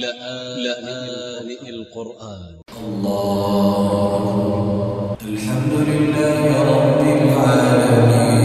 لآن لا القرآن. الله. الحمد لله رب العالمين.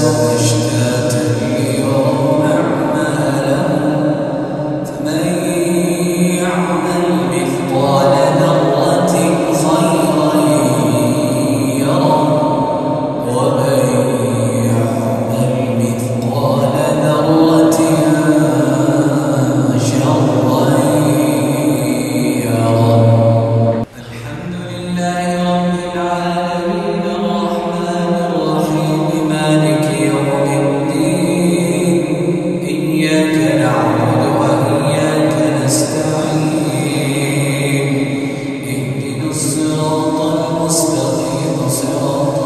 so much Lord.